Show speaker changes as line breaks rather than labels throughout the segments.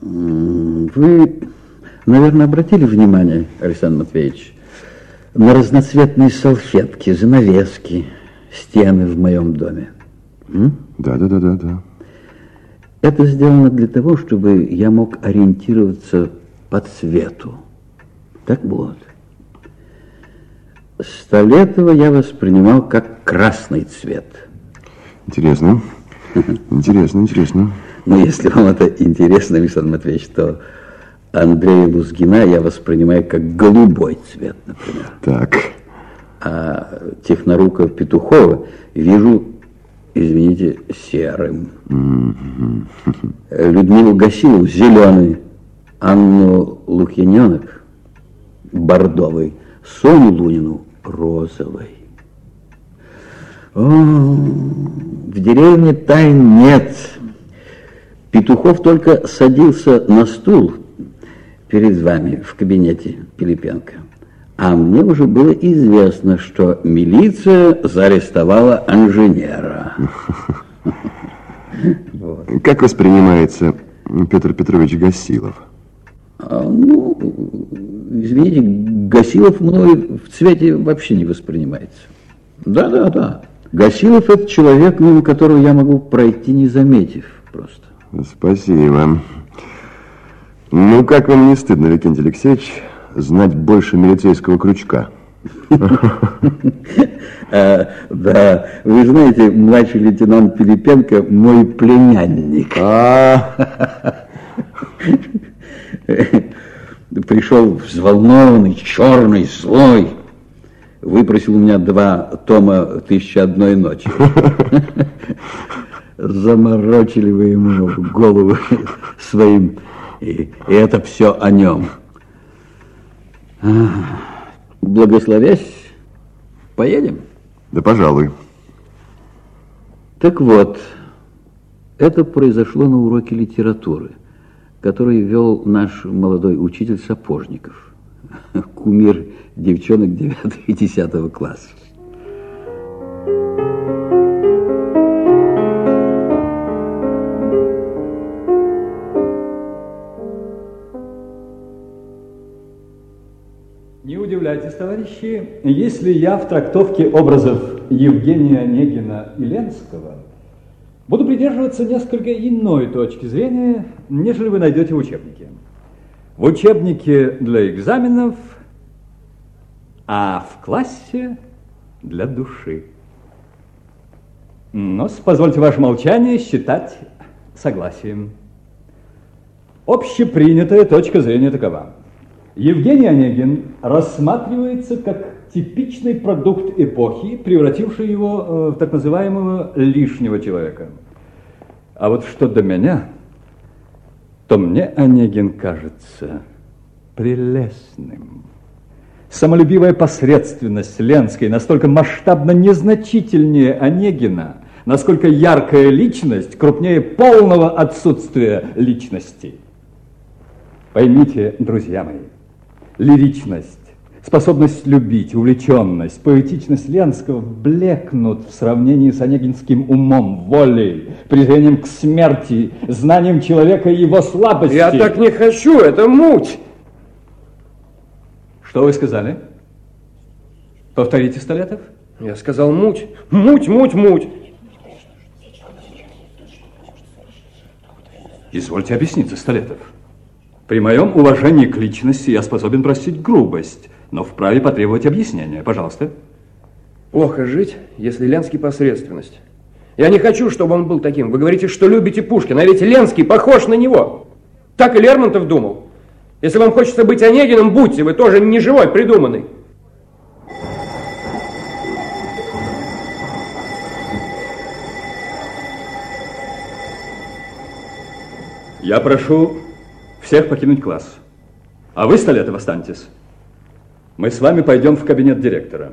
Вы, наверное, обратили внимание, Александр Матвеевич, на разноцветные салфетки, занавески, стены в моем доме?
Да, да, да, да, да.
Это сделано для того, чтобы я мог ориентироваться по цвету. Так вот. Столетова я воспринимал как красный цвет.
Интересно. Интересно, интересно.
Но если вам это интересно, Александр Матвеевич, то Андрея Лузгина я воспринимаю как голубой цвет, например.
Так.
А Техноруков Петухова вижу извините, серым. Людмилу Гасилову зеленый, Анну Лукьяненок бордовый, Соню Лунину розовый. О, в деревне тайн нет. Петухов только садился на стул перед вами в кабинете Пилипенко. А мне уже было известно, что милиция заарестовала инженера.
Как воспринимается Петр Петрович Гасилов?
А, ну, извините, Гасилов мной в цвете вообще не воспринимается. Да, да, да. Гасилов это человек, мимо которого я могу пройти, не заметив просто.
Спасибо. Ну, как вам не стыдно, Викентий Алексеевич, знать больше милицейского крючка.
А, да, вы знаете, младший лейтенант Пилипенко мой племянник. А. Пришел взволнованный, черный, злой. Выпросил у меня два тома «Тысяча одной ночи». Заморочили вы ему голову своим, и, и это все о нем. Благословясь, поедем?
Да, пожалуй.
Так вот, это произошло на уроке литературы, который вел наш молодой учитель Сапожников, кумир девчонок 9 и 10 класса.
удивляйтесь, товарищи, если я в трактовке образов Евгения Онегина и Ленского буду придерживаться несколько иной точки зрения, нежели вы найдете в учебнике. В учебнике для экзаменов, а в классе для души. Но позвольте ваше молчание считать согласием. Общепринятая точка зрения такова. Евгений Онегин рассматривается как типичный продукт эпохи, превративший его э, в так называемого лишнего человека. А вот что до меня, то мне Онегин кажется прелестным. Самолюбивая посредственность Ленской настолько масштабно незначительнее Онегина, насколько яркая личность крупнее полного отсутствия личности. Поймите, друзья мои, лиричность, способность любить, увлеченность, поэтичность Ленского блекнут в сравнении с онегинским умом, волей, презрением к смерти, знанием человека и его слабости.
Я так не хочу, это муть.
Что вы сказали? Повторите, Столетов.
Я сказал муть. Муть, муть, муть.
Извольте объясниться, Столетов. При моем уважении к личности я способен простить грубость, но вправе потребовать объяснения. Пожалуйста.
Плохо жить, если Ленский посредственность. Я не хочу, чтобы он был таким. Вы говорите, что любите Пушкина, а ведь Ленский похож на него. Так и Лермонтов думал. Если вам хочется быть Онегиным, будьте, вы тоже не живой, придуманный.
Я прошу всех покинуть класс. А вы, Столетов, останьтесь. Мы с вами пойдем в кабинет директора.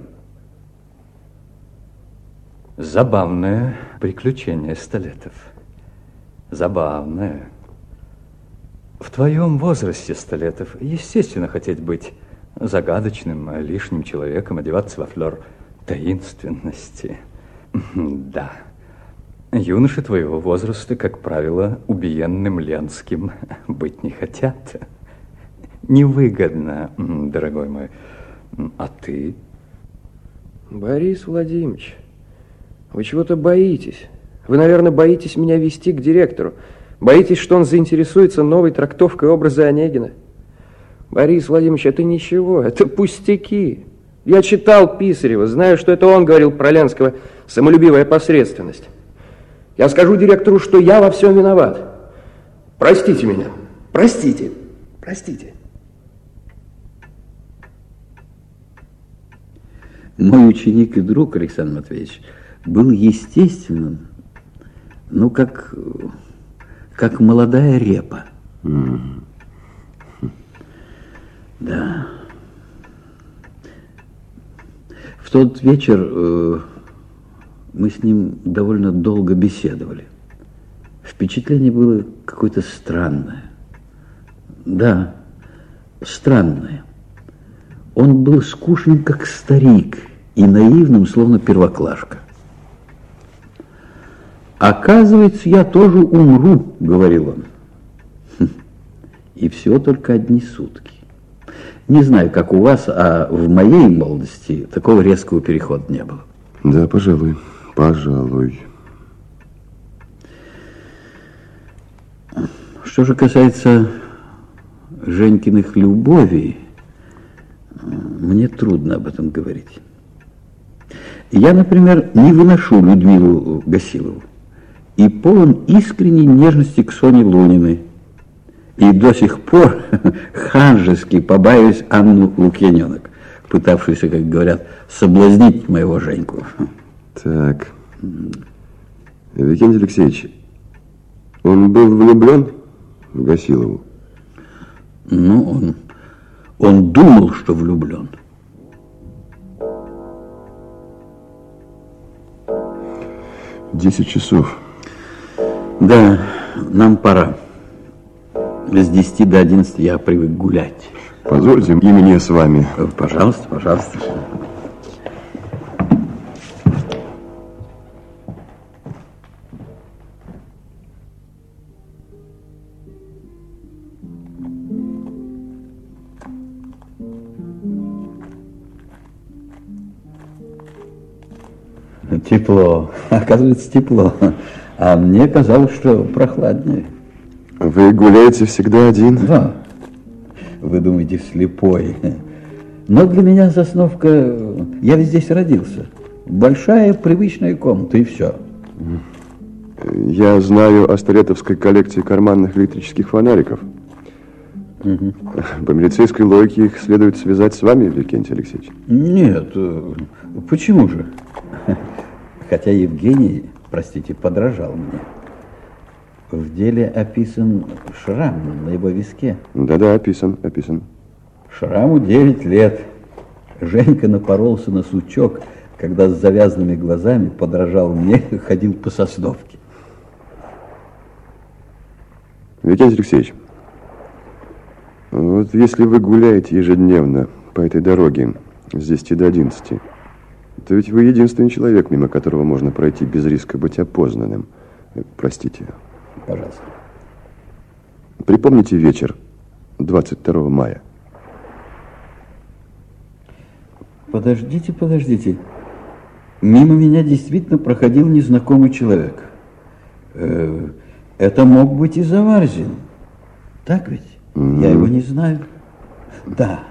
Забавное приключение, Столетов. Забавное. В твоем возрасте, Столетов, естественно хотеть быть загадочным, лишним человеком, одеваться во флер таинственности. Да. Юноши твоего возраста, как правило, убиенным Ленским быть не хотят. Невыгодно, дорогой мой. А ты?
Борис Владимирович, вы чего-то боитесь. Вы, наверное, боитесь меня вести к директору. Боитесь, что он заинтересуется новой трактовкой образа Онегина. Борис Владимирович, это ничего, это пустяки. Я читал Писарева, знаю, что это он говорил про Ленского «самолюбивая посредственность». Я скажу директору, что я во всем виноват. Простите меня, простите, простите.
Мой ученик и друг Александр Матвеевич был естественным, ну, как, как молодая репа. Mm. Да. В тот вечер э, мы с ним довольно долго беседовали. Впечатление было какое-то странное. Да, странное. Он был скучным, как старик, и наивным, словно первоклашка. «Оказывается, я тоже умру», — говорил он. Хм. И все только одни сутки. Не знаю, как у вас, а в моей молодости такого резкого перехода не было.
Да, пожалуй, пожалуй.
Что же касается Женькиных любовей, мне трудно об этом говорить. Я, например, не выношу Людмилу Гасилову и полон искренней нежности к Соне Луниной, и до сих пор ханжески побаиваюсь Анну Лукьяненок, пытавшуюся, как говорят, соблазнить моего Женьку.
Так. Викентий Алексеевич, он был влюблен в Гасилову?
Ну, он, он думал, что влюблен.
Десять часов.
Да, нам пора. С 10 до 11 я привык гулять.
Позвольте и мне с вами.
Пожалуйста, пожалуйста. Тепло. Оказывается, тепло. А мне казалось, что прохладнее.
Вы гуляете всегда один?
Да. Вы думаете, слепой. Но для меня засновка... Я ведь здесь родился. Большая привычная комната, и все.
Я знаю о Старетовской коллекции карманных электрических фонариков. Угу. По милицейской логике их следует связать с вами, Викентий Алексеевич.
Нет, э, почему же? Хотя Евгений, простите, подражал мне. В деле описан шрам на его виске.
Да-да, описан, описан.
Шраму 9 лет. Женька напоролся на сучок, когда с завязанными глазами подражал мне, ходил по сосновке.
Викентий Алексеевич, вот если вы гуляете ежедневно по этой дороге с 10 до 11, то ведь вы единственный человек, мимо которого можно пройти без риска быть опознанным. Простите.
Пожалуйста.
Припомните вечер 22 мая.
Подождите, подождите. Мимо меня действительно проходил незнакомый человек. Э, это мог быть и Заварзин. Так ведь? Mm -hmm. Я его не знаю. Да.